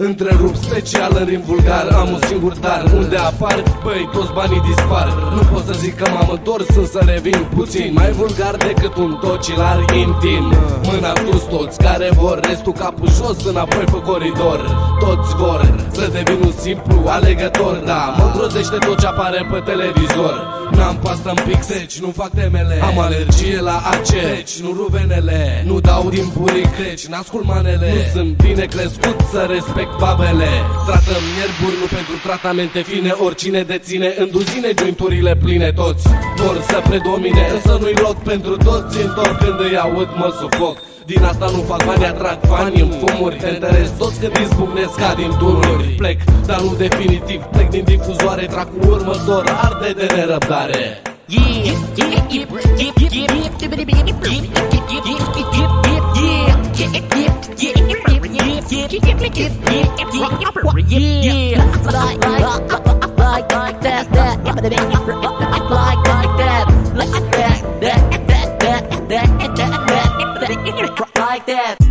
Întrerup special în rim vulgar Am un singur dar. Unde apar, băi, toți banii dispar. Nu pot să zic că m-am întors Însă revin puțin. Mai vulgar decât un tocilar intim. Mâna sus toți care vor Restul capul jos înapoi pe coridor. Toți vor să devin un simplu alegător. Da, mă îngrozește tot ce apare pe televizor N-am pastă în pixeci, nu fac temele. Am alergie la aceci, nu ruvenele. Nu dau din burii creci, n-ascult manele. Nu sunt bine crescut să respect babele. Tratăm ierburi, nu pentru tratamente fine Oricine deține în duzine jointurile pline toți. Vor să predomine, însă nu-i loc pentru toți Întorcând îi aud mă sufoc din asta nu fac bani, atrag fani în fumuri. Te întăresc toți când izbucnesc ca din tunuri Plec, dar nu definitiv. Plec din difuzoare, trag cu următor Arde de nerăbdare like that.